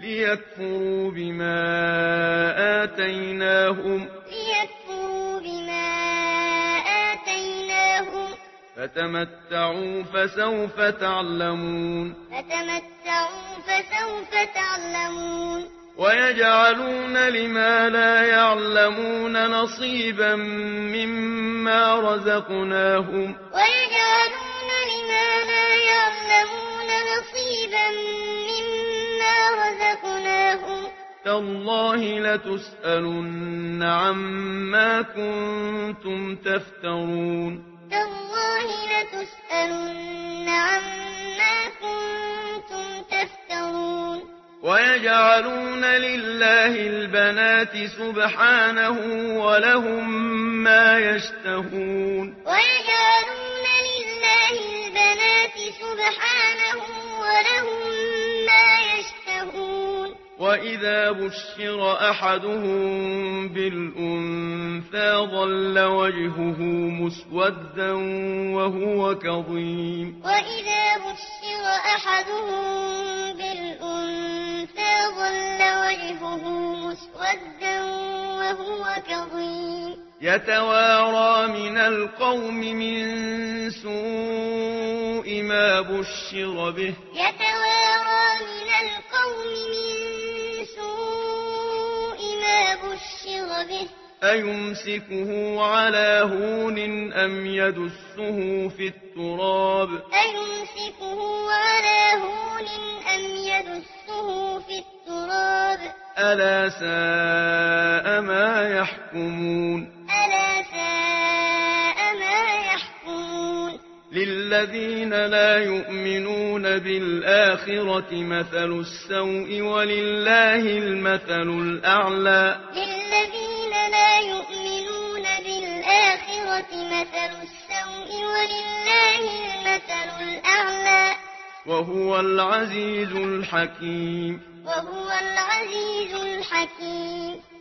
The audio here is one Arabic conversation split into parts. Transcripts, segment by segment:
ليكفروا بما آتيناهم ليكفروا بما آتيناهم فتمتعوا فسوف تعلمون فتمتعوا فسوف تعلمون ويجعلون لما لا يعلمون نصيبا مما رزقناهم ويجعلون لما لا يعلمون نصيبا تالله لتسألن عما كنتم تفترون. تالله لتسألن عما كنتم تفترون. ويجعلون لله البنات سبحانه ولهم ما يشتهون. ويجعلون لله البنات سبحانه وَإِذَا بُشِّرَ أَحَدُهُم بِالْأُنثَىٰ ظَلَّ وَجْهُهُ مُسْوَدًّا وَهُوَ كَظِيمٌ وَإِذَا بُشِّرَ أَحَدُهُم بِالْأُنثَىٰ ظَلَّ وَجْهُهُ مُسْوَدًّا وَهُوَ كَظِيمٌ يَتَوَارَىٰ مِنَ الْقَوْمِ مِن سُوءِ مَا بُشِّرَ بِهِ يَتَوَارَىٰ مِنَ الْقَوْمِ مِن به. أيمسكه على هون أم يدسه في التراب؟ أيمسكه على هون أم يدسه في التراب؟ ألا ساء ما يحكمون؟ للذين لا يؤمنون بالآخرة مثل السوء ولله المثل الأعلى. للذين لا يؤمنون بالآخرة مثل السوء ولله المثل الأعلى. وهو العزيز الحكيم. وهو العزيز الحكيم.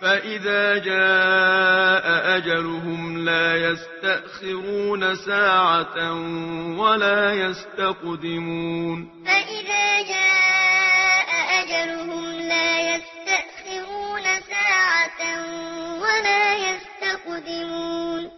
فإذا جاء أجلهم لا يستأخرون ساعة ولا يستقدمون فإذا جاء أجلهم لا يستأخرون ساعة ولا يستقدمون